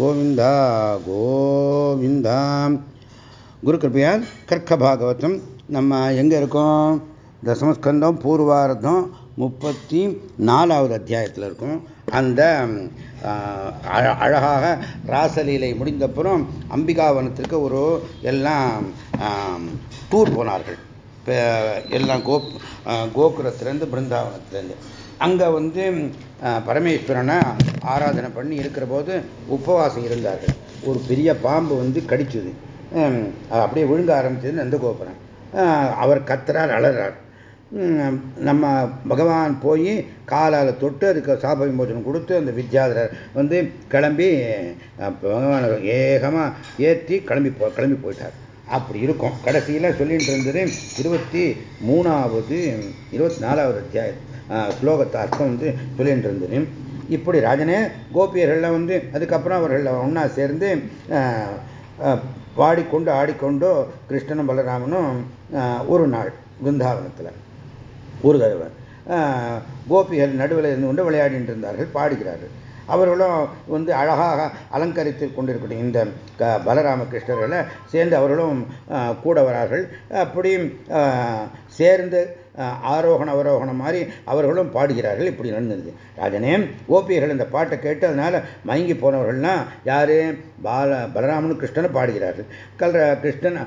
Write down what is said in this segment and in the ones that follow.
கோவிந்தா கோவிந்தா. குரு கிருப்பையால் கர்க்க பாகவதம் நம்ம எங்கே இருக்கோம்? தசமஸ்கந்தம் பூர்வார்த்தம் முப்பத்தி நாலாவது அத்தியாயத்தில் இருக்கும். அந்த அழகாக ராசலீலை முடிந்தப்புறம் அம்பிகாவனத்திற்கு ஒரு எல்லாம் டூர் போனார்கள். எல்லாம் கோ கோகுலத்திலேருந்து பிருந்தாவனத்திலேருந்து. அங்கே வந்து பரமேஸ்வரனை ஆராதனை பண்ணி இருக்கிற போது உபவாசம் இருந்தார்கள். ஒரு பெரிய பாம்பு வந்து கடிச்சுது. அப்படியே விழுங்க ஆரம்பிச்சது அந்த கோபுரம் அவர் கத்துறார் அலறார். நம்ம பகவான் போய் காலால் தொட்டு அதுக்கு சாப விமோச்சனம் கொடுத்து அந்த வித்யாதரர் வந்து கிளம்பி பகவான் ஏகமாக ஏற்றி கிளம்பி போ கிளம்பி போயிட்டார். அப்படி இருக்கும். கடைசியில் சொல்லிட்டு இருந்தது இருபத்தி மூணாவது இருபத்தி நாலாவது அத்தியாயம். ஸ்லோகத்தை அர்த்தம் வந்து சொல்லிட்டு இருந்தது இப்படி ராஜனே கோபியர்கள்லாம் வந்து அதுக்கப்புறம் அவர்கள் ஒன்றா சேர்ந்து பாடிக்கொண்டு ஆடிக்கொண்டோ கிருஷ்ணனும் பலராமனும் ஒரு நாள் பிருந்தாவனத்தில் ஒரு தடவை கோபிகள் நடுவில் இருந்து கொண்டு விளையாடிட்டு இருந்தார்கள் பாடுகிறார்கள். அவர்களும் வந்து அழகாக அலங்கரித்து கொண்டிருக்கட்டும் இந்த க பலராமகிருஷ்ணர்களை சேர்ந்து அவர்களும் கூட வரார்கள். அப்படியும் சேர்ந்து ஆரோகண அவரோகணம் மாதிரி அவர்களும் பாடுகிறார்கள். இப்படி நடந்தது. ராஜனே ஓபியர்கள் இந்த பாட்டை கேட்டு அதனால் மயங்கி போனவர்கள்லாம் யார்? பால பலராமனு கிருஷ்ணனும் பாடுகிறார்கள். கல்ற கிருஷ்ணன்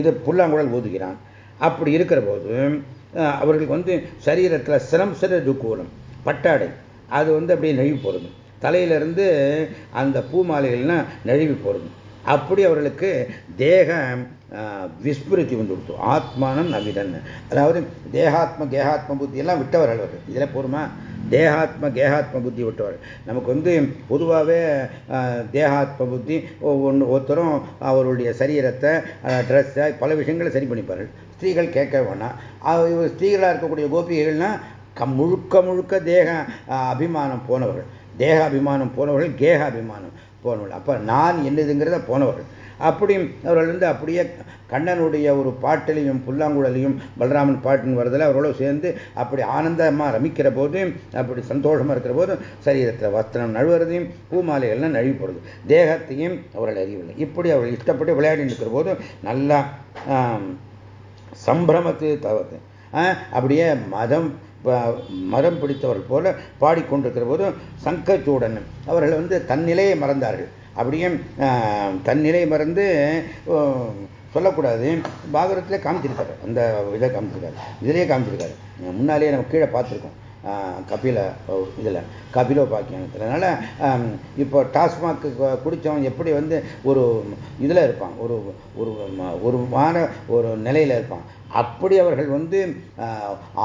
இது புல்லாங்குழல் ஊதுகிறான். அப்படி இருக்கிற போது அவர்களுக்கு வந்து சரீரத்தில் சிரம் சிற துக்கூலம் பட்டாடை. அது வந்து அப்படியே நழுவி போகிறது தலையிலிருந்து அந்த பூ மாலைகள்லாம் நழுவி போகிறது அப்படி அவர்களுக்கு தேகம் விஸ்மிருத்தி வந்து ஆத்மானம் நவிதன் அதாவது தேகாத்ம கேகாத்ம புத்தி எல்லாம் விட்டவர்கள் அவர். இதில் போருமா? தேகாத்ம கேகாத்ம புத்தி விட்டவர். நமக்கு வந்து பொதுவாகவே தேகாத்ம புத்தி ஒன்று ஒருத்தரும் அவருடைய சரீரத்தை ட்ரெஸ்ஸை பல விஷயங்களை சரி பண்ணிப்பார்கள். ஸ்திரீகள் கேட்க வேணாம் ஸ்திரீகளாக இருக்கக்கூடிய கோபிகைகள்னால் கம் முழுக்க முழுக்க தேக அபிமானம் போனவர்கள். தேக அபிமானம் போனவர்கள் கேக அபிமானம் போனவர்கள். அப்போ நான் என்னதுங்கிறத போனவர்கள். அப்படி அவர்களிருந்து அப்படியே கண்ணனுடைய ஒரு பாட்டிலையும் புல்லாங்குழலையும் பலராமன் பாட்டுன்னு வரதில் அவர்களோடு சேர்ந்து அப்படி ஆனந்தமாக ரமிக்கிற போதும் அப்படி சந்தோஷமாக இருக்கிற போதும் சரீரத்தில் வஸ்திரம் நழுவுறதையும் பூமாலைகள்லாம் நழுவி போடுது தேகத்தையும் அவர்கள் அறியவில்லை. இப்படி அவர்கள் இஷ்டப்பட்டு விளையாடி இருக்கிற போதும் நல்லா சம்பிரமத்து தவறு அப்படியே மதம் மரம் பிடித்தவர்கள் போல பாடிக்கொண்டிருக்கிற போதும் சங்கச்சூடன் அவர்கள் வந்து தன்னிலையை மறந்தார்கள். அப்படியே தன்னிலை மறந்து சொல்லக்கூடாது. பாகரத்தில் காமிச்சிருக்காரு. அந்த இதை காமிச்சிருக்காரு. இதிலேயே காமிச்சிருக்காரு. முன்னாலேயே நம்ம கீழே பார்த்துருக்கோம். கபில இதில் கபிலோ பாக்கியத்தில் அதனால் இப்போ டாஸ்மாக் குடித்தவன் எப்படி வந்து ஒரு இதில் இருப்பான். ஒரு ஒரு ஒரு ஒரு நிலையில் இருப்பான். அப்படி அவர்கள் வந்து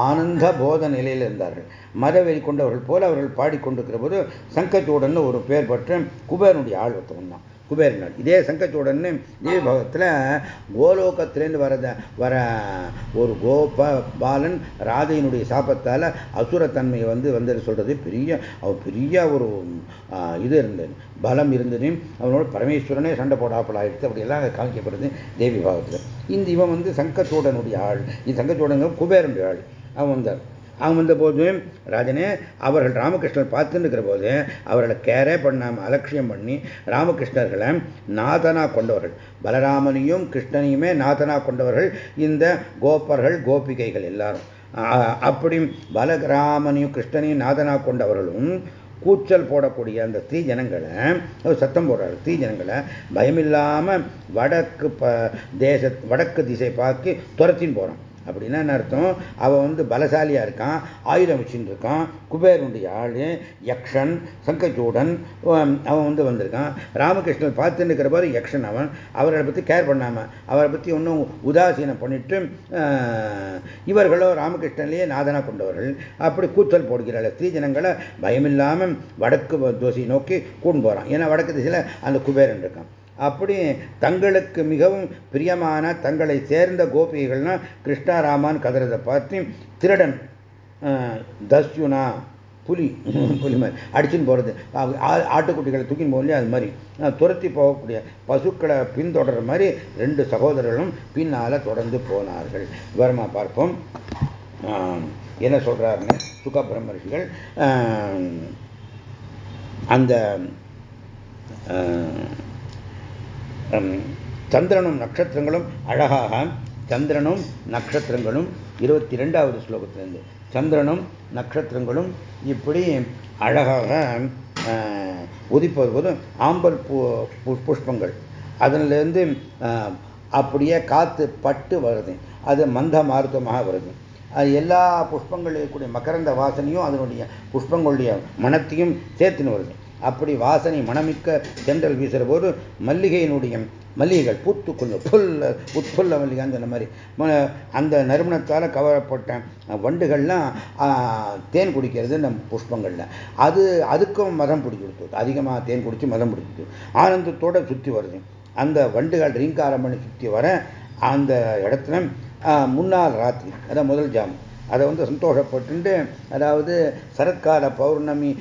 ஆனந்த போத நிலையில் இருந்தார்கள். மதவெறி கொண்டவர்கள் போல அவர்கள் பாடிக்கொண்டிருக்கிற போது சங்கச்சூடன் ஒரு பேர் பெற்ற குபேரனுடைய ஆள் ஒருத்தவன் தான் குபேரன் இதே சங்கச்சூடன் தேவி பாகத்தில் கோலோகத்திலேருந்து வரத வர ஒரு கோப பாலன் ராதையினுடைய சாபத்தால் அசுரத்தன்மையை வந்து வந்து சொல்கிறது பெரிய அவர் பெரிய ஒரு இது இருந்தது. பலம் இருந்தது. அவனோட பரமேஸ்வரனே சண்டை போடாப்பல் ஆயிடுச்சு. அப்படியெல்லாம் காமிக்கப்படுது தேவி பாகத்தில் இந்த இவன் வந்து சங்கச்சூடனுடைய ஆள். இது சங்கச்சூடங்க குபேரனுடைய ஆள். அவன் வந்தார். அவன் வந்த போது ராஜனே அவர்கள் ராமகிருஷ்ணர் பார்த்துன்னு இருக்கிற போது அவர்களை கேரே பண்ணாமல் அலட்சியம் பண்ணி ராமகிருஷ்ணர்களை நாதனா கொண்டவர்கள் பலராமனையும் கிருஷ்ணனையுமே நாதனா கொண்டவர்கள் இந்த கோப்பர்கள் கோபிகைகள் எல்லாரும். அப்படி பலராமனையும் கிருஷ்ணனையும் நாதனா கொண்டவர்களும் கூச்சல் போடக்கூடிய அந்த தீ ஜனங்களை சத்தம் போடுறாரு தீ ஜனங்களை பயமில்லாமல் வடக்கு ப தேச வடக்கு திசை பார்த்து துரத்தின்னு போகிறோம் அப்படின்னா என்ன அர்த்தம்? அவன் வந்து பலசாலியாக இருக்கான் ஆயுதம் வச்சுட்டு இருக்கான் குபேரனுடைய ஆள் யக்ஷன் சங்கச்சூடன் அவன் வந்து வந்திருக்கான். ராமகிருஷ்ணன் பார்த்துட்டு இருக்கிற பாரு யக்ஷன் அவன். அவரை பற்றி கேர் பண்ணாமல் அவரை பற்றி ஒன்றும் உதாசீனம் பண்ணிட்டு இவர்களோ ராமகிருஷ்ணன்லேயே நாதனா கொண்டவர்கள். அப்படி கூச்சல் போடுகிறாள் ஸ்ரீ ஜனங்களை பயமில்லாமல் வடக்கு தோசையை நோக்கி கூண்டு போகிறான் ஏன்னா வடக்கு திசையில் அந்த குபேரன் இருக்கான். அப்படி தங்களுக்கு மிகவும் பிரியமான தங்களை சேர்ந்த கோபிகைகள்னா கிருஷ்ணாராமான் கதறதை பார்த்து திருடன் தஸ்யுனா புலி புலி மாதிரி அடிச்சுன்னு போகிறது ஆட்டுக்குட்டிகளை தூக்கின்னு போகலையே அது மாதிரி. துரத்தி போகக்கூடிய பசுக்களை பின்தொடர்ற மாதிரி ரெண்டு சகோதரர்களும் பின்னால் தொடர்ந்து போனார்கள். விவரமாக பார்ப்போம். என்ன சொல்கிறாருன்னு சுக பிரம்மர்ஷிகள் அந்த சந்திரனும் நட்சத்திரங்களும் அழகாக சந்திரனும் நட்சத்திரங்களும் இருபத்தி ரெண்டாவது ஸ்லோகத்திலிருந்து. சந்திரனும் நட்சத்திரங்களும் இப்படி அழகாக உதிப்பது போதும் ஆம்பல் புஷ்பங்கள். அதிலிருந்து அப்படியே காற்று பட்டு வருது. அது மந்த மாருத்தமாக வருது. அது எல்லா இருக்கக்கூடிய மகரந்த வாசனையும் அதனுடைய புஷ்பங்களுடைய மனத்தையும் சேர்த்துன்னு வருது. அப்படி வாசனை மணமிக்க தென்றல் வீசுகிற போது மல்லிகையினுடைய மல்லிகைகள் பூத்துக்குள்ள புல்ல உட்புல்ல மல்லிகைன்னு சொன்ன மாதிரி. அந்த நறுமணத்தால் கவரப்பட்ட வண்டுகள்லாம் தேன் குடிக்கிறது நம் புஷ்பங்களில். அது அதுக்கும் மதம் பிடிச்சிருது அதிகமாக தேன் குடித்து மதம் பிடிச்சிது ஆனந்தத்தோடு சுற்றி வருது. அந்த வண்டுகள் ரீங்காரம் பண்ணி சுற்றி வர அந்த இடத்துல முன்னாள் ராத்திரி அதான் முதல் ஜாம் அதை வந்து சந்தோஷப்பட்டு அதாவது சரத்கால பௌர்ணமி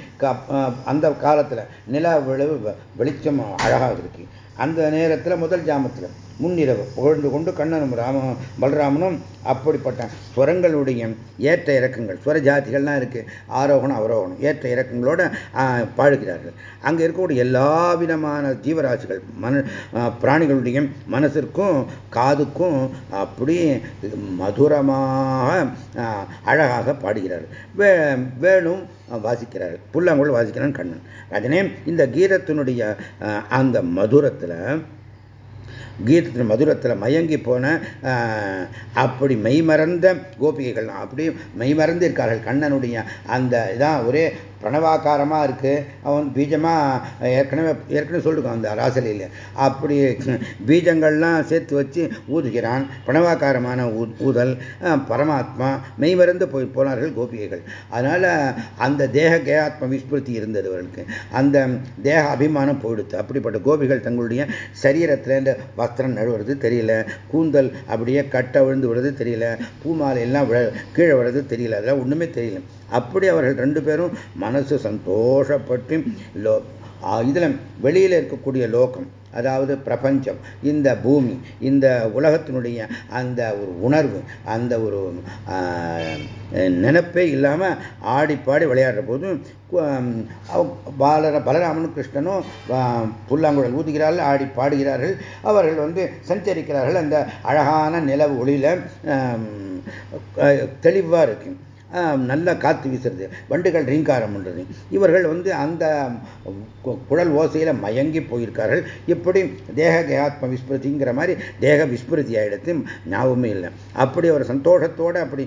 அந்த காலத்தில் நிலா விளைவு வெளிச்சம் அழகாக இருக்கு. அந்த நேரத்தில் முதல் ஜாமத்தில் முன்னிரவு புகழ்ந்து கொண்டு கண்ணனும் ராம பலராமனும் அப்படிப்பட்ட ஸ்வரங்களுடைய ஏற்ற இறக்கங்கள் ஸ்வர ஜாதிகள்லாம் இருக்குது ஆரோகணம் அவரோகணம் ஏற்ற இறக்கங்களோட பாடுகிறார்கள் அங்கே இருக்கக்கூடிய எல்லா விதமான ஜீவராசிகள் மன பிராணிகளுடைய மனசிற்கும் காதுக்கும் அப்படி மதுரமாக அழகாக பாடுகிறார்கள். வே வேணும் வாசிக்கிறார்கள். புல்லாங்குழல் வாசிக்கிறான் கண்ணன். அதனே இந்த கீதத்தினுடைய அந்த மதுரத்தில் கீதத்தின் மதுரத்தில் மயங்கி போன அப்படி மெய்மறந்த கோபிகைகள். அப்படியும் மெய்மறந்து இருக்கார்கள் கண்ணனுடைய அந்த இதான் ஒரே பிரணவாக்காரமாக இருக்குது அவன் பீஜமாக ஏற்கனவே ஏற்கனவே சொல்லிருக்கான் அந்த ராசலையில் அப்படி பீஜங்கள்லாம் சேர்த்து வச்சு ஊதுகிறான். பிரணவாக்காரமான ஊதல் பரமாத்மா மெய்மறந்து போய் போனார்கள் கோபிகைகள். அதனால் அந்த தேக கேயாத்ம விஸ்மிருத்தி இருந்தது அவர்களுக்கு. அந்த தேக அபிமானம் போயிடுத்து. அப்படிப்பட்ட கோபிகள் தங்களுடைய சரீரத்தில் இந்த வஸ்திரம் நழுவுறது தெரியல. கூந்தல் அப்படியே கட்டை விழுந்து விடுறது தெரியல. பூமாலை எல்லாம் கீழே விடுறது தெரியல. அதெல்லாம் ஒன்றுமே தெரியல. அப்படி அவர்கள் ரெண்டு பேரும் மனசு சந்தோஷப்பட்டு லோ இதில் வெளியில் இருக்கக்கூடிய லோகம் அதாவது பிரபஞ்சம் இந்த பூமி இந்த உலகத்தினுடைய அந்த ஒரு உணர்வு அந்த ஒரு நினைப்பே இல்லாமல் ஆடிப்பாடி விளையாடுற போது பாலர பலராமனும் கிருஷ்ணனும் புல்லாங்குழல் ஊதுகிறார்கள் ஆடி பாடுகிறார்கள். அவர்கள் வந்து சஞ்சரிக்கிறார்கள் அந்த அழகான நிலவு ஒளியில் தெளிவாக இருக்கு. நல்லா காற்று வீசுறது. வண்டுகள் ரீங்காரம் பண்ணுறது இவர்கள் வந்து அந்த குழல் ஓசையில் மயங்கி போயிருக்கார்கள். இப்படி தேக தேகாத்ம விஸ்மிருதிங்கிற மாதிரி தேக விஸ்மிருதி ஆகிடுத்து ஞாபகமே இல்லை. அப்படி ஒரு சந்தோஷத்தோடு அப்படி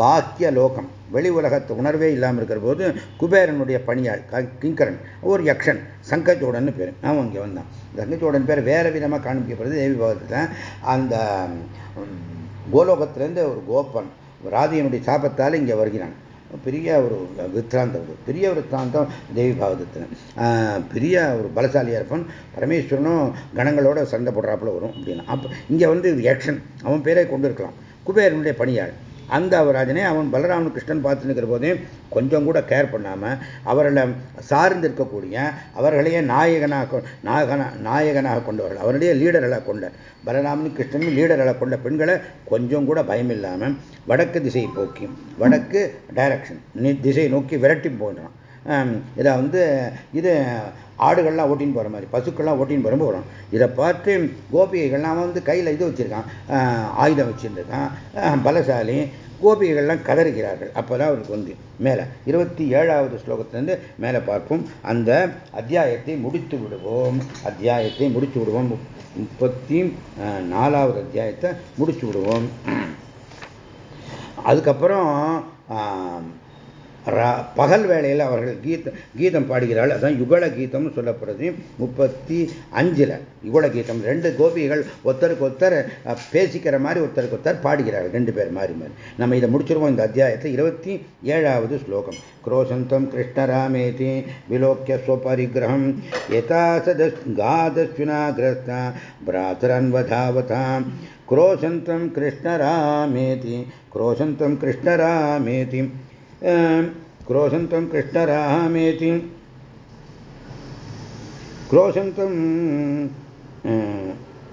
பாக்கிய லோகம் வெளி உலகத்து உணர்வே இல்லாமல் இருக்கிற போது குபேரனுடைய பணியாள் கிங்கரன் ஒரு யக்ஷன் சங்கச்சோடன்னு பேர். அவன் இங்கே வந்தான் சங்கச்சோடன் பேர் வேறு விதமாக காண்பிக்கப்படுது. தேவி பகவத்தில் அந்த கோலோகத்திலேருந்து ஒரு கோப்பன் ராதியனுடைய சாபத்தால் இங்கே வருகிறான். பெரிய ஒரு வித்தாந்தம் பெரிய வித்தாந்தம் தேவி பாகவதத்தில் பெரிய ஒரு பலசாலியாக இருப்பான் பரமேஸ்வரனும் கணங்களோட சண்டை போடுறாப்புல வரும் அப்படின்னா. அப்போ இங்கே வந்து ஆக்ஷன் அவன் பேரை கொண்டு இருக்கலாம் குபேரனுடைய பணியாள் அந்த அவராஜனை அவன் பலராமன் கிருஷ்ணன் பார்த்து நிற்கிற போதே கொஞ்சம் கூட கேர் பண்ணாமல் அவர்களை சார்ந்து இருக்கக்கூடிய அவர்களையே நாயகனாக நாயகனா நாயகனாக கொண்டவர்கள் அவருடைய லீடர்களாக கொண்ட பலராமன் கிருஷ்ணன் லீடர்களாக கொண்ட பெண்களை கொஞ்சம் கூட பயம் இல்லாமல் வடக்கு திசையை போக்கி வடக்கு டைரக்ஷன் திசையை நோக்கி விரட்டி போன்றான் இதை வந்து இது ஆடுகள்லாம் ஓட்டின்னு போகிற மாதிரி பசுக்கள்லாம் ஓட்டின்னு போகிறப்ப வரும். இதை பார்த்து கோபிகைகள்லாம் வந்து கையில் இது வச்சுருக்கான். ஆயுதம் வச்சுருந்துருக்கான். பலசாலி. கோபிகைகள்லாம் கதறுகிறார்கள். அப்போ தான் அவருக்கு வந்து மேலே இருபத்தி ஏழாவது ஸ்லோகத்திலேருந்து மேலே பார்ப்போம். அந்த அத்தியாயத்தை முடித்து விடுவோம். அத்தியாயத்தை முடித்து விடுவோம். முப்பத்தி நாலாவது அத்தியாயத்தை முடிச்சு விடுவோம். அதுக்கப்புறம் பகல் வேளையில் அவர்கள் கீத கீதம் பாடுகிறாள் அதான் யுகல கீதம்னு சொல்லப்படுறது முப்பத்தி அஞ்சில் யுகல கீதம் ரெண்டு கோபிகள் ஒருத்தருக்கு ஒருத்தர் பேசிக்கிற மாதிரி ஒருத்தருக்கு ஒருத்தர் பாடுகிறார்கள் ரெண்டு பேர் மாறி மாறி நம்ம இதை முடிச்சிருவோம் இந்த அத்தியாயத்தில் இருபத்தி ஏழாவது ஸ்லோகம் क्रोशन्तं कृष्णरामेति विलोक्य स्वपरिग्रहं यथा सदगादश्विनाग्रस्ता भ्रातरन्वधावतां क्रोशन्तं कृष्णरामेति क्रोशन्तं कृष्णरामेति क्रोशन्तं कृष्णरामेति। क्रोशन्तं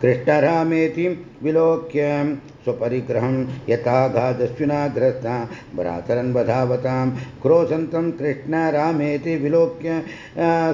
कृष्णरामेति विलोक्य स्वपरिग्रहं यथाघादश्विनाग्रस्ता भ्रातरन् वधावतां क्रोशन्तं कृष्णरामेति विलोक्य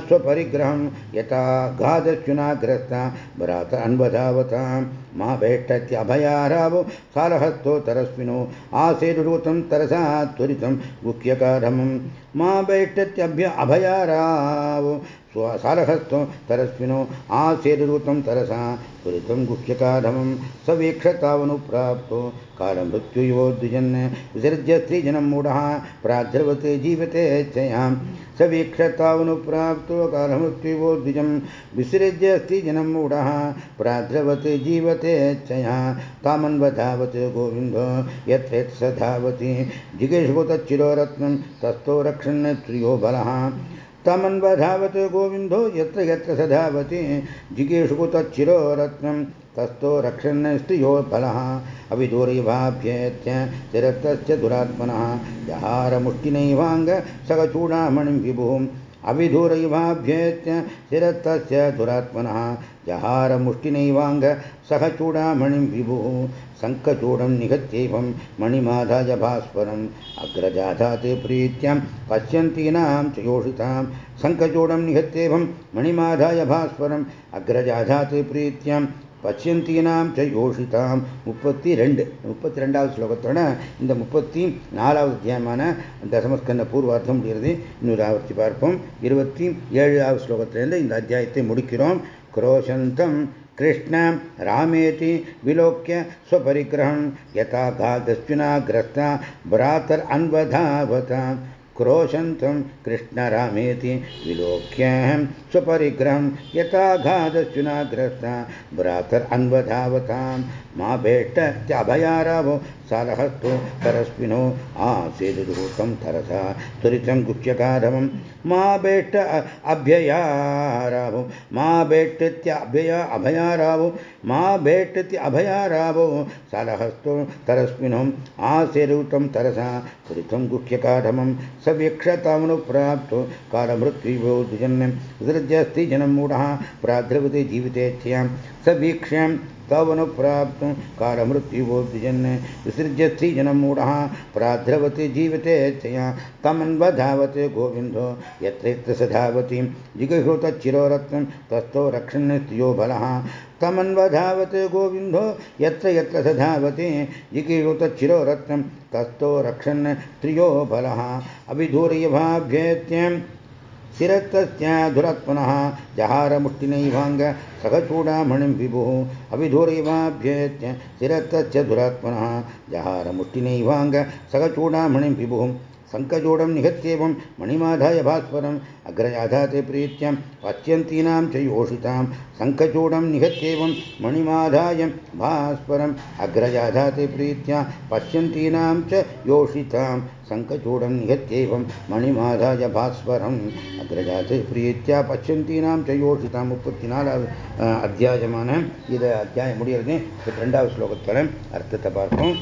स्वपरिग्रहं यथाघादश्विनाग्रस्ता भ्रातरन् वधावताम् मा भेष्टत्यभयारावो सालहस्तोतरस्विनो आसेरुरूतं तरसा त्वरितं गुह्यकारमं। मा भेष्टत्यभ्य अभयारावो सालहस्तो तरस्विनो आसेरुरूतं तरसा त्वरितं गुह्यकारमं। सवीक्षतावनुप्राप्तो कालमृत्युयोद्विजन् विसर्ज्य स्त्रीजनं मूढः प्राद्रवते जीवते चयां। सवीक्षतावनुप्राप्तो कालमृत्युयोद्विजं विसृज्य स्त्रीजनं मूढः प्राद्रवते जीवते धावतेच्छया तामन्वधावत गोविन्दो। यत्रेत् स धावति जिगेशो तच्चिरोरत्नं तस्थो रक्षन्नेत्रियो बलः। तामन्वधावत गोविन्दो। यत्र यत्र स धावति जिगेशुको तच्चिरोरत्नं तस्थो रक्षन्नस्त्रियो फलः अविदूरैवाभ्येत्य तिरस्तस्य दुरात्मनः। जहारमुष्टिनैवाङ्ग सकचूडामणिं विभुम् अविधूरैवाभ्येत्य चिरस्तस्य दुरात्मनः। जहारमुष्टिनैवाङ्ग सह चूडामणिं विभुः, शङ्खचूडं निगत्यैवं मणिमाधाय भास्वरम् अग्रजाधाते प्रीत्यां पश्यन्तीनां च योषितां शङ्खचूडं निगत्यैवं मणिमाधाय भास्वरम् अग्रजाधाते பச்சியந்தீனாம் ச யோஷிதாம் முப்பத்தி ரெண்டு முப்பத்தி ரெண்டாவது ஸ்லோகத்தோட இந்த முப்பத்தி நாலாவது அத்தியாயமான தசமஸ்கந்த பூர்வார்த்தம் முடிகிறது இன்னொரு ஆவர்த்தி பார்ப்போம் இருபத்தி ஏழாவது ஸ்லோகத்திலிருந்து இந்த அத்தியாயத்தை முடிக்கிறோம் क्रोशन्तं कृष्ण रामेति विलोक्य स्वपरिग्रहं यथा घातश्विनाग्रस्ता भ्रातरन्वधावता क्रोशन्तं कृष्णरामेति विलोक्याहं स्वपरिग्रहं यथाघातश्चुनाग्रस्ता भ्रातर् अन्वधावतां मा भेष्टत्यभयारवो सारहस्थो परस्मिनो आसीदूतं तरसा। त्वरितं गुह्यकारमं मा बेट्ट अभ्ययारावो मा बेट्टत्यभ्यय अभयारावो मा बेट्टत्य अभयारावो सारहस्थो तरस्मिनो आसीदूतं तरसा। त्वरितं गुह्यकारमं सव्यक्षतामनुप्राप्तो। कालमृत्युभो द्विजन्यं विसृज्य स्त्रीजनं मूढः। प्राद्रवते जीवितेच्छयां सवीक्ष्यं तवनुप्राप्तुं कालमृत्युवोद्विजन् विसृज्य स्त्रीजनं मूढः प्राद्रवति जीवते चया तमन्वधावते गोविन्दो यत्र यत्र स धावति जिगृहृतच्चिरोरत्नं तस्थो रक्षन् स्त्रियो बलः। तमन्वधावते गोविन्दो, यत्र यत्र स धावति जिगीषुतच्चिरोरत्नं तस्थो रक्षन् स्त्रियो बलः। अभिधूर्यभाभ्येत्यं शिरस्तस्य धुरत्मनः जहारमुष्टिनैवाङ्ग सखचूडामणिं विभुः अभिधुरैवाभ्येत्य शिरस्तस्य धुरात्मनः जहारमुष्टिनैवाङ्ग सखचूडामणिं विभुः शङ्खचूडं निहत्येवं मणिमाधाय भास्वरम् अग्रजाधाते प्रीत्यां पश्यन्तीनां च योषितां शङ्खचूडं निहत्येवं मणिमाधाय भास्वरम् अग्रजाधाते प्रीत्या पश्यन्तीनां च योषितां शङ्खचूडं निहत्येवं मणिमाधाय भास्वरम् अग्रजाते प्रीत्या பச்சந்தீனாம் செய்யோஷிதாம் முப்பத்தி நாலாவது அத்தியாயமான இது அத்தியாயம் முடிகிறது முப்பத்தி ரெண்டாவது ஸ்லோகத்தோட அர்த்தத்தை பார்ப்போம்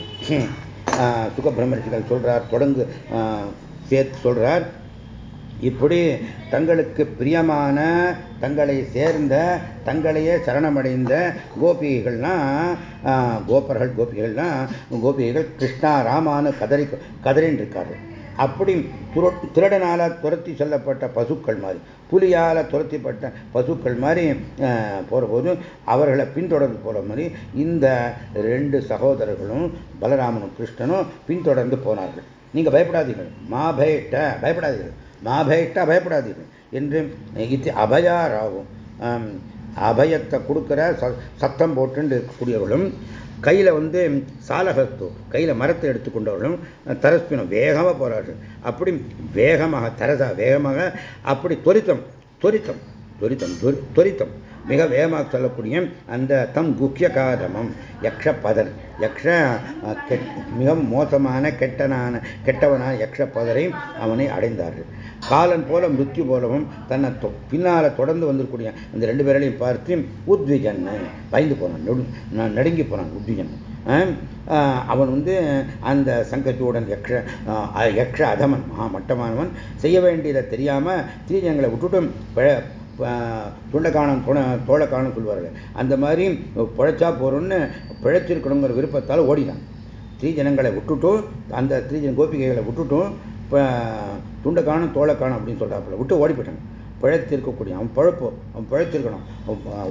சுகபிரமரிஷிகள் சொல்றார் தொடங்கு சேர்த்து சொல்றார். இப்படி தங்களுக்கு பிரியமான தங்களை சேர்ந்த தங்களையே சரணமடைந்த கோபிகள்னா கோபர்கள் கோபிகள்னா கோபிகைகள் கிருஷ்ணா ராமானு கதறி கதறின்னு இருக்காரு அப்படி புரட்டு திருடனால துரத்தி செல்லப்பட்ட பசுக்கள் மாதிரி புலியால் துரத்திப்பட்ட பசுக்கள் மாதிரி போகிறபோது அவர்களை பின்தொடர்ந்து போகிற மாதிரி இந்த ரெண்டு சகோதரர்களும் பலராமனும் கிருஷ்ணனும் பின்தொடர்ந்து போனார்கள். நீங்கள் பயப்படாதீர்கள். மாபயட்ட பயப்படாதீர்கள். மாபயட்டா பயப்படாதீர்கள். என்று இது அபயாராகும் அபயத்தை கொடுக்குற சத்தம் போட்டு இருக்கக்கூடியவர்களும் கையில் வந்து சாலகத்தோ கையில் மரத்தை எடுத்துக்கொண்டவர்களும் தரஸ்பினம் வேகமாக போகிறார்கள் அப்படி வேகமாக தரசா வேகமாக அப்படி துரித்தம் துரித்தம். துரிதம் துரித்தம் மிக வேகமாக சொல்லக்கூடிய அந்த தம் குக்கிய காதமம். யக்ஷ பதர். யக்ஷ மிக மோசமான கெட்டனான கெட்டவனான யக்ஷ பதரை அவனை அடைந்தார்கள். காலன் போல மிருத்யு போலவும் தன்னை பின்னால தொடர்ந்து வந்திருக்கூடிய அந்த ரெண்டு பேரையும் பார்த்து உத்விஜன் பயந்து போனான் நடுங்கி போனான் உத்விஜன் அவன் வந்து அந்த சங்கச்சூடன் யக்ஷ யக்ஷ அதமன் மகா மட்டமானவன். செய்ய வேண்டியதை தெரியாமல் ஸ்ரீஜங்களை விட்டுட்டும் துண்டக்கானம் துணை தோழக்கானம் சொல்வார்கள் அந்த மாதிரி பிழைச்சா போகிறோன்னு பிழைச்சிருக்கணுங்கிற விருப்பத்தால் ஓடினான். ஸ்ரீஜனங்களை விட்டுட்டும் அந்த ஸ்ரீஜன கோபிகைகளை விட்டுட்டும் இப்போ துண்டக்கானம் தோழக்கானம் அப்படின்னு சொல்கிறாப்புல விட்டு ஓடி போயிட்டாங்க பிழைத்திருக்கக்கூடிய அவன் பழப்பு அவன் பிழைத்திருக்கணும்.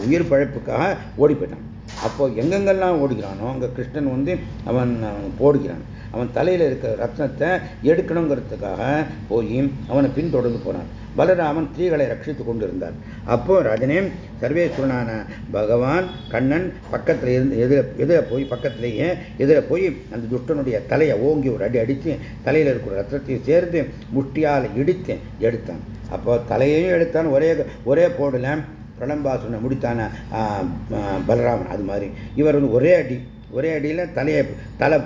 உயிர் பிழைப்புக்காக ஓடி போயிட்டான் அப்போ எங்கெங்கெல்லாம் ஓடுகிறானோ அங்கே கிருஷ்ணன் வந்து அவன் போடுகிறான். அவன் தலையில் இருக்கிற ரத்னத்தை எடுக்கணுங்கிறதுக்காக போய் அவனை பின்தொடர்ந்து போனான். பலராமன் ஸ்திரீகளை ரட்சித்து கொண்டிருந்தார். அப்போ ரஜினே சர்வேஸ்வரனான பகவான் கண்ணன் பக்கத்தில் இருந்து எதிர எதிர போய் பக்கத்திலேயே எதிர போய் அந்த துஷ்டனுடைய தலையை ஓங்கி ஒரு அடி அடித்து தலையில் இருக்கிற ரத்தத்தையும் சேர்ந்து முட்டியால் இடித்து எடுத்தான். அப்போ தலையையும் எடுத்தான். ஒரே ஒரே போடல பிரளம்பாசுனை முடித்தான பலராமன். அது மாதிரி இவர் வந்து ஒரே அடி ஒரே அடியில் தலையை தலை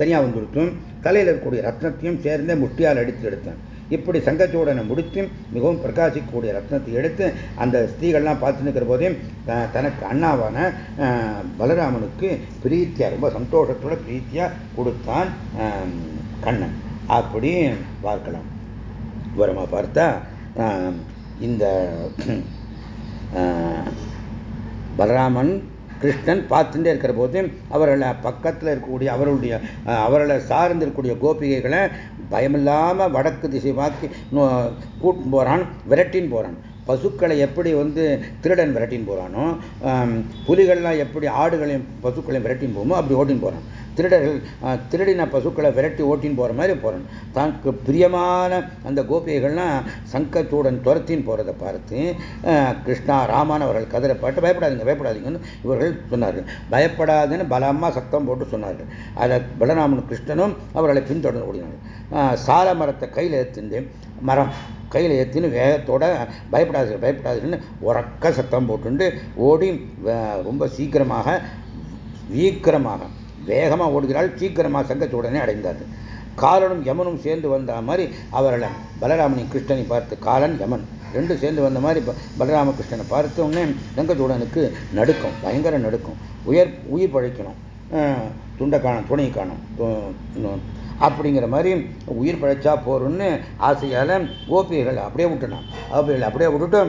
தனியாக வந்துடுத்தும் தலையில் இருக்கக்கூடிய ரத்னத்தையும் சேர்ந்தே முட்டியால் அடித்து எடுத்தேன். இப்படி சங்கச்சூடனை முடித்து மிகவும் பிரகாசிக்கக்கூடிய ரத்னத்தை எடுத்து அந்த ஸ்திரீகள்லாம் பார்த்து நிற்கிற போதே தனக்கு அண்ணாவான பலராமனுக்கு பிரீத்தியா ரொம்ப சந்தோஷத்தோட பிரீத்தியா கொடுத்தான் கண்ணன். அப்படி பார்க்கலாம். விவரமாக பார்த்தா இந்த பலராமன் கிருஷ்ணன் பார்த்துட்டே இருக்கிற போது அவர்களை பக்கத்தில் இருக்கக்கூடிய அவருடைய அவர்களை சார்ந்து இருக்கக்கூடிய கோபிகைகளை பயமில்லாமல் வடக்கு திசை வாக்கி கூட்டின்னு போகிறான் விரட்டின்னு போகிறான் பசுக்களை எப்படி வந்து திருடன் விரட்டின்னு போகிறானோ புலிகள்லாம் எப்படி ஆடுகளையும் பசுக்களையும் விரட்டின்னு போகுமோ அப்படி ஓட்டின்னு போகிறான் திருடர்கள் திருடின பசுக்களை விரட்டி ஓட்டின்னு போகிற மாதிரி போகிறேன் தனக்கு பிரியமான அந்த கோபிகைகள்லாம் சங்கத்துடன் துரத்தின்னு போகிறத பார்த்து கிருஷ்ணா ராமன் அவர்கள் கதிரை பாட்டு பயப்படாதீங்க பயப்படாதீங்கன்னு இவர்கள் சொன்னார்கள். பயப்படாதுன்னு பலமாக சத்தம் போட்டு சொன்னார்கள். அதை பலராமன் கிருஷ்ணனும் அவர்களை பின்தொடர்ந்து ஓடினார்கள். சால மரத்தை கையில் ஏற்றிந்து மரம் கையில் ஏற்றின்னு வேகத்தோட பயப்படாது பயப்படாதுன்னு உறக்க சத்தம் போட்டுண்டு ஓடி ரொம்ப சீக்கிரமாக வீக்கிரமாக வேகமாக ஓடுகிறாள் சீக்கிரமாக சங்கச்சூடனே அடைந்தார்கள். காலனும் யமனும் சேர்ந்து வந்த மாதிரி அவர்களை பலராமனை கிருஷ்ணனை பார்த்து காலன் யமன். ரெண்டும் சேர்ந்து வந்த மாதிரி பலராம கிருஷ்ணனை பார்த்த உடனே சங்கச்சூடனுக்கு நடுக்கம் பயங்கர நடுக்கும். உயர் உயிர் பழைக்கணும் துண்டை காணும் துணை காணும் அப்படிங்கிற மாதிரி உயிர் பழைச்சா போறோம்னு ஆசையால் ஓபியர்கள் அப்படியே விட்டுனான் ஓபியர்கள் அப்படியே விட்டுட்டு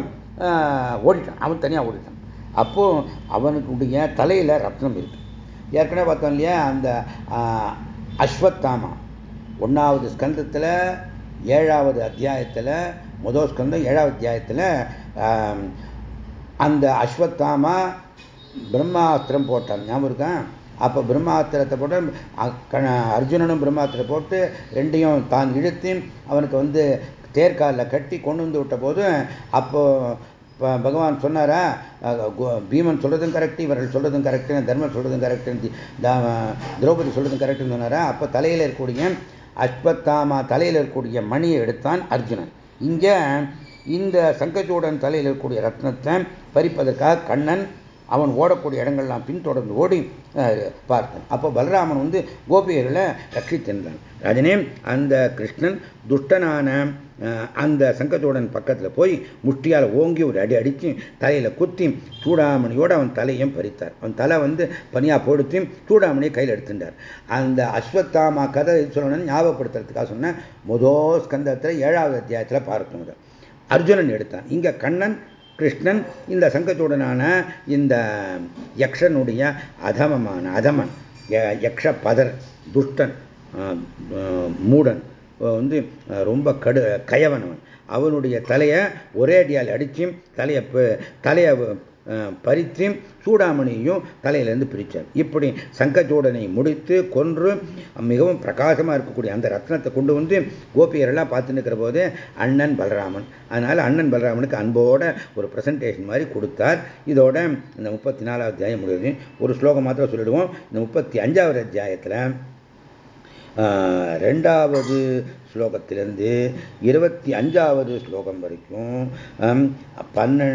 ஓடிட்டான். அவன் தனியாக ஓடிட்டான். அப்போது அவனுக்குடைய தலையில் ரத்னம் இருக்கு. ஏற்கனவே பார்த்தோம் இல்லையா அந்த அஸ்வத்தாமா. ஒன்றாவது ஸ்கந்தத்தில் ஏழாவது அத்தியாயத்தில் முதல் ஸ்கந்தம் ஏழாவது அத்தியாயத்தில் அந்த அஸ்வத்தாமா பிரம்மாஸ்திரம் போட்டான் ஞாபகம் இருக்கான் அப்போ பிரம்மாஸ்திரத்தை போட்டு அர்ஜுனனும் பிரம்மாஸ்திரம் போட்டு ரெண்டையும் தான் இழுத்து அவனுக்கு வந்து தேர்காலில் கட்டி கொண்டு வந்து விட்ட போதும் அப்போது பகவான் சொன்னாரா? பீமன் சொல்றதும் கரெக்ட் இவர்கள் சொல்றதும் கரெக்டு தர்மர் சொல்றதும் கரெக்டுன்னு திரௌபதி சொல்றதும் கரெக்டுன்னு சொன்னாரா? அப்போ தலையில் இருக்கக்கூடிய அஸ்வத்தாமா தலையில் இருக்கக்கூடிய மணியை எடுத்தான் அர்ஜுனன். இங்கே இந்த சங்கச்சூடன் தலையில் இருக்கக்கூடிய ரத்னத்தை பறிப்பதற்காக கண்ணன் அவன் ஓடக்கூடிய இடங்கள்லாம் பின்தொடர்ந்து ஓடி பார்த்தான். அப்போ பலராமன் வந்து கோபியர்களை ரட்சித்திருந்தான் ராஜனே அந்த கிருஷ்ணன் துஷ்டனான அந்த சங்கத்தோடன் பக்கத்தில் போய் முஷ்டியால் ஓங்கி ஒரு அடி அடித்து தலையில் குத்தி சூடாமணியோடு அவன் தலையும் பறித்தார். அவன் தலை வந்து பனியாக போடுத்தி சூடாமணியை கையில் எடுத்துட்டார். அந்த அஸ்வத்தாமா கதை சொல்லணும்னு ஞாபகப்படுத்துறதுக்காக சொன்ன முதோ ஸ்கந்தத்தில் ஏழாவது அத்தியாயத்தில் பார்த்தோம் அர்ஜுனன் எடுத்தான். இங்கே கண்ணன் கிருஷ்ணன் இந்த சங்கத்துடனான இந்த யக்ஷனுடைய அதமமான அதமன் யக்ஷ பதர் துஷ்டன் மூடன் வந்து ரொம்ப கடு கயவனவன். அவனுடைய தலையை ஒரே அடியால் அடித்து தலையை தலையை பரித்தியும் சூடாமணியையும் தலையிலேருந்து பிரித்தார். இப்படி சங்கச்சூடனை முடித்து கொன்று மிகவும் பிரகாசமாக இருக்கக்கூடிய அந்த ரத்னத்தை கொண்டு வந்து கோபியரெல்லாம் பார்த்துன்னு இருக்கிற போது அண்ணன் பலராமன். அதனால் அண்ணன் பலராமனுக்கு அன்போட ஒரு ப்ரெசன்டேஷன் மாதிரி கொடுத்தார். இதோட இந்த முப்பத்தி நாலாவது அத்தியாயம் முடியுது. ஒரு ஸ்லோகம் மாத்திரம் சொல்லிடுவோம். இந்த முப்பத்தி அஞ்சாவது அத்தியாயத்தில் ரெண்டாவது ஸ்லோகத்திலிருந்து இருபத்தி அஞ்சாவது ஸ்லோகம் வரைக்கும் பன்ன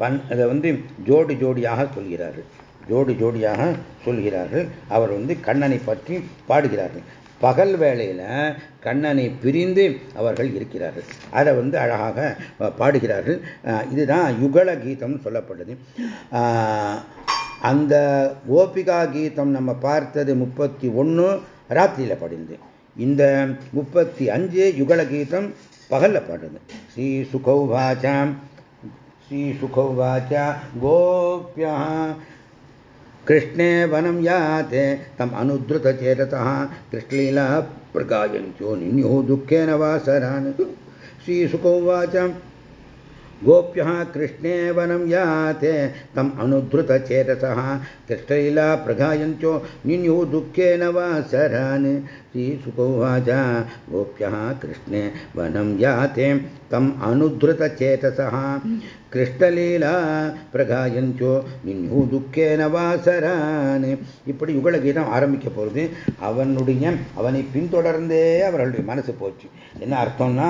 பன் அதை வந்து ஜோடி ஜோடியாக சொல்கிறார்கள். ஜோடி ஜோடியாக சொல்கிறார்கள். அவர் வந்து கண்ணனை பற்றி பாடுகிறார்கள். பகல் வேளையில் கண்ணனை பிரிந்து அவர்கள் இருக்கிறார்கள். அதை வந்து அழகாக பாடுகிறார்கள். இதுதான் யுகல கீதம் சொல்லப்பட்டது அந்த கோபிகா கீதம் நம்ம பார்த்தது முப்பத்தி ஒன்று ராத்திரியில் படிந்து இந்த முப்பத்தி அஞ்சு யுகல கீதம் பகல்ல பாடுறது ஸ்ரீ சுகௌவாச்சாம் श्रीसुखोवाच गोप्यः कृष्णे वनं याते तम् अनुद्धृतचेतसः कृष्णलीला प्रकायन्त्यो निन्युः दुःखेन वासरान् श्रीसुखोवाच गोप्यः कृष्णे वनं याते तम् अनुद्धृतचेतसः कृष्णलीला प्रगायन्त्यो निन्युः दुःखेन वासरान् श्रीसुकोवाच गोप्यः कृष्णे वनं याते तम् अनुद्धृतचेतसः கிருஷ்ணலீலா பிரகாயஞ்சோ நின்யூ துக்கேன வாசரான் இப்படி யுகலகீதம் ஆரம்பிக்க போகிறது அவனுடைய அவனை பின்தொடர்ந்தே அவர்களுடைய மனசு போச்சு என்ன அர்த்தம்னா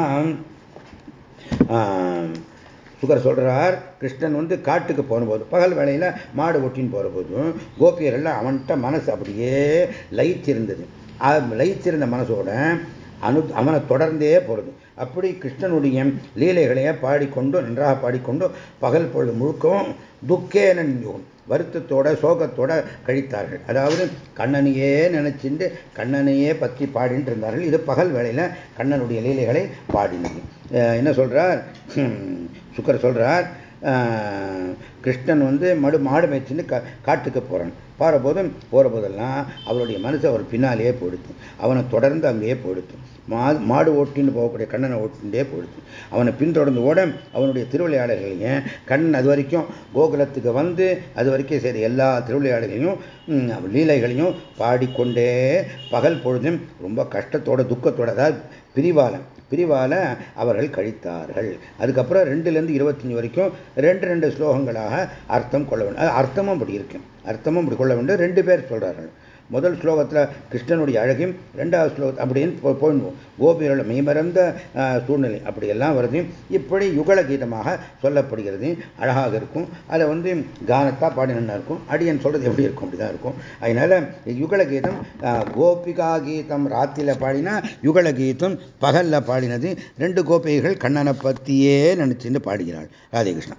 சுகர் சொல்கிறார் கிருஷ்ணன் வந்து காட்டுக்கு போகும்போது பகல் வேலையில் மாடு ஒட்டின்னு போகிற போதும் கோபியர்கள்லாம் அவன்கிட்ட மனசு அப்படியே லயிச்சிருந்தது. லயிச்சிருந்த மனசோட அனு அவனை தொடர்ந்தே போகிறது அப்படி கிருஷ்ணனுடைய லீலைகளையே பாடிக்கொண்டு நன்றாக பாடிக்கொண்டு பகல் பொழுது முழுக்கவும் துக்கேன வருத்தத்தோட சோகத்தோட கழித்தார்கள். அதாவது கண்ணனையே நினைச்சிட்டு கண்ணனையே பற்றி பாடிட்டு இருந்தார்கள். இது பகல் வேளையில் கண்ணனுடைய லீலைகளை பாடினது. என்ன சொல்கிறார் சுக்கர் சொல்கிறார் கிருஷ்ணன் வந்து மடு மாடு மேய்ச்சின்னு காட்டுக்கு போகிறான் போகிற போதும் போகிற போதெல்லாம் அவருடைய மனசு அவர் பின்னாலேயே போயிடுத்தும் அவனை தொடர்ந்து அங்கேயே போயிடுத்து மா மாடு ஓட்டின்னு போகக்கூடிய கண்ணனை ஓட்டிகிட்டே போயிடுச்சு அவனை பின்தொடர்ந்து ஓட அவனுடைய திருவிளையாடல்களையும் கண்ணன் அது வரைக்கும் கோகுலத்துக்கு வந்து அது வரைக்கும் சரி எல்லா திருவிளையாடல்களையும் லீலைகளையும் பாடிக்கொண்டே பகல் பொழுதும் ரொம்ப கஷ்டத்தோட துக்கத்தோட தான் பிரிவாளன். பிரிவால அவர்கள் கழித்தார்கள். அதுக்கப்புறம் ரெண்டுலேருந்து இருபத்தஞ்சு வரைக்கும் ரெண்டு ரெண்டு ஸ்லோகங்களாக அர்த்தம் கொள்ள வேண்டும். அர்த்தமும் அப்படி இருக்கு. அர்த்தமும் அப்படி கொள்ள வேண்டும். ரெண்டு பேர் சொல்கிறார்கள் முதல் ஸ்லோகத்தில் கிருஷ்ணனுடைய அழகையும் ரெண்டாவது ஸ்லோகம் அப்படின்னு போயிடுவோம் கோபியரோட மெய்மறந்த சூழ்நிலை அப்படியெல்லாம் வருது. இப்படி யுகல கீதமாக சொல்லப்படுகிறது. அழகாக இருக்கும். அதை வந்து கானத்தாக பாடினா இருக்கும். அடியன் சொல்கிறது எப்படி இருக்கும்? அப்படிதான் இருக்கும். அதனால யுகல கீதம் கோபிகா கீதம் ராத்திரியில் பாடினா யுகல கீதம் பகல்ல பாடினது. ரெண்டு கோபிகைகள் கண்ணனை பற்றியே நினைச்சுன்னு பாடுகிறாள் ராதே கிருஷ்ணா.